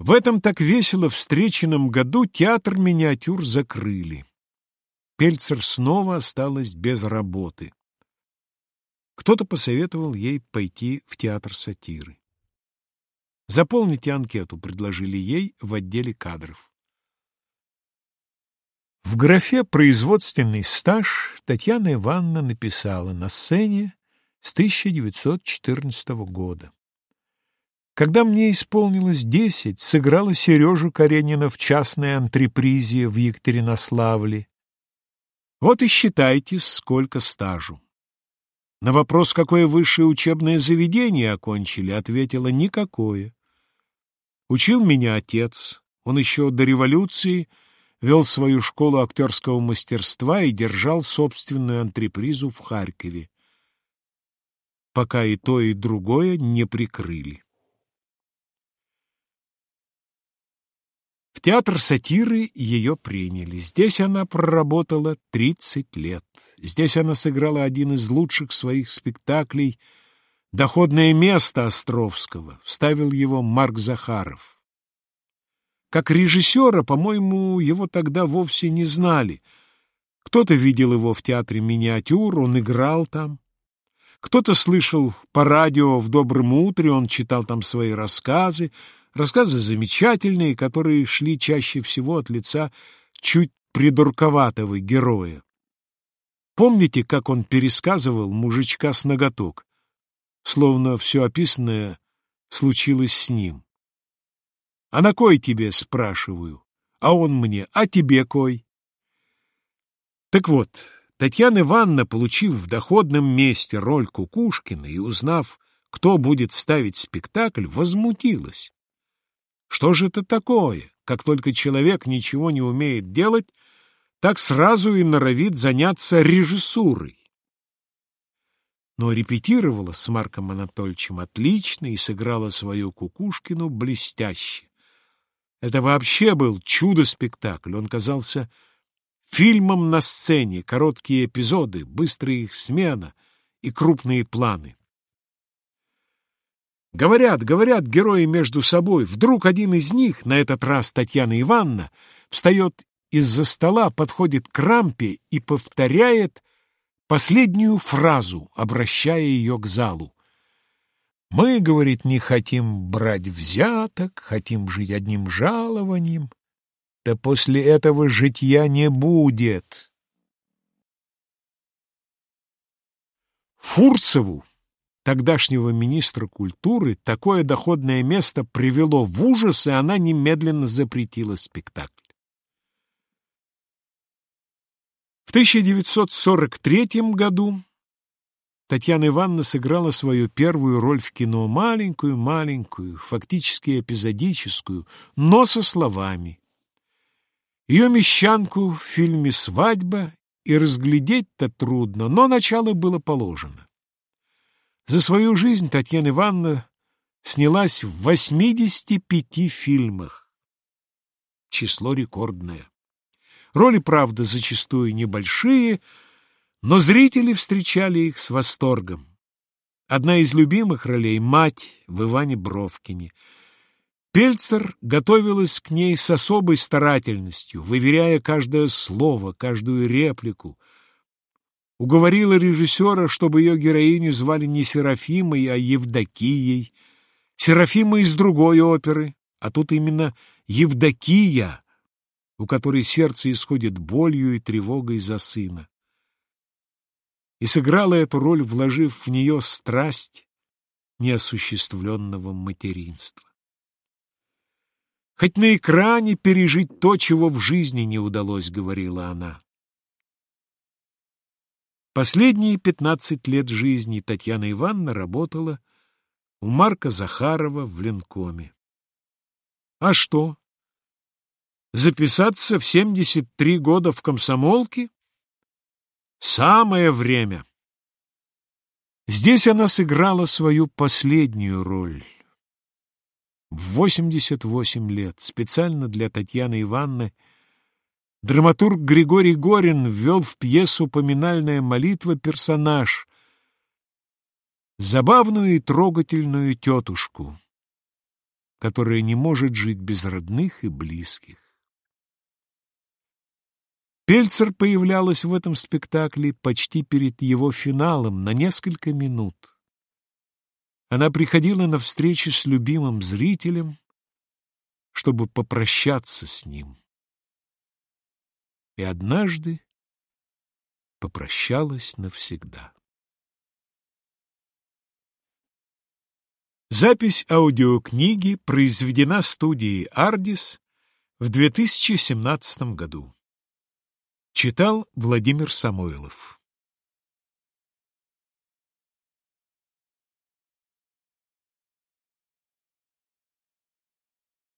В этом так весело встреченном году театр миниатюр закрыли. Пельцер снова осталась без работы. Кто-то посоветовал ей пойти в театр сатиры. «Заполните анкету», — предложили ей в отделе кадров. В графе «Производственный стаж» Татьяна Ивановна написала на сцене с 1914 года. Когда мне исполнилось десять, сыграла Сережу Каренина в частной антрепризе в Екатеринославле. Вот и считайте, сколько стажу. На вопрос, какое высшее учебное заведение окончили, ответила никакое. Учил меня отец. Он еще до революции вел свою школу актерского мастерства и держал собственную антрепризу в Харькове, пока и то, и другое не прикрыли. В театр сатиры ее приняли. Здесь она проработала 30 лет. Здесь она сыграла один из лучших своих спектаклей «Доходное место Островского». Вставил его Марк Захаров. Как режиссера, по-моему, его тогда вовсе не знали. Кто-то видел его в театре «Миниатюр», он играл там. Кто-то слышал по радио в «Добром утре», он читал там свои рассказы, Рассказы замечательные, которые шли чаще всего от лица чуть придурковатого героя. Помните, как он пересказывал мужичка с ноготок? Словно все описанное случилось с ним. «А на кой тебе?» — спрашиваю. А он мне, «А тебе кой?» Так вот, Татьяна Ивановна, получив в доходном месте роль Кукушкина и узнав, кто будет ставить спектакль, возмутилась. Что же это такое? Как только человек ничего не умеет делать, так сразу и норовит заняться режиссурой. Но репетировала с Марком Анатольевичем отлично и сыграла свою Кукушкину блестяще. Это вообще был чудо-спектакль. Он казался фильмом на сцене, короткие эпизоды, быстрая их смена и крупные планы. Говорят, говорят герои между собой. Вдруг один из них, на этот раз Татьяна Ивановна, встает из-за стола, подходит к рампе и повторяет последнюю фразу, обращая ее к залу. «Мы, — говорит, — не хотим брать взяток, хотим жить одним жалованием. Да после этого житья не будет». Фурцеву тогдашнего министра культуры такое доходное место привело в ужас, и она немедленно запретила спектакль. В 1943 году Татьяна Ивановна сыграла свою первую роль в кино, маленькую-маленькую, фактически эпизодическую, но со словами. Ее мещанку в фильме «Свадьба» и разглядеть-то трудно, но начало было положено. За свою жизнь Татьяна Ивановна снялась в 85 фильмах. Число рекордное. Роли, правда, зачастую небольшие, но зрители встречали их с восторгом. Одна из любимых ролей — мать в Иване Бровкине. Пельцер готовилась к ней с особой старательностью, выверяя каждое слово, каждую реплику — уговорила режиссера, чтобы ее героиню звали не Серафимой, а Евдокией. Серафима из другой оперы, а тут именно Евдокия, у которой сердце исходит болью и тревогой за сына. И сыграла эту роль, вложив в нее страсть неосуществленного материнства. Хоть на экране пережить то, чего в жизни не удалось, говорила она. Последние пятнадцать лет жизни Татьяна Ивановна работала у Марка Захарова в Ленкоме. А что? Записаться в семьдесят три года в комсомолке? Самое время. Здесь она сыграла свою последнюю роль. В восемьдесят восемь лет, специально для Татьяны Ивановны, Драматург Григорий Горин ввел в пьесу «Поминальная молитва» персонаж, забавную и трогательную тетушку. которая не может жить без родных и близких. Пельцер появлялась в этом спектакле почти перед его финалом на несколько минут. Она приходила на встречу с любимым зрителем, чтобы попрощаться с ним. И однажды попрощалась навсегда. Запись аудиокниги произведена студией «Ардис» в 2017 году. Читал Владимир Самойлов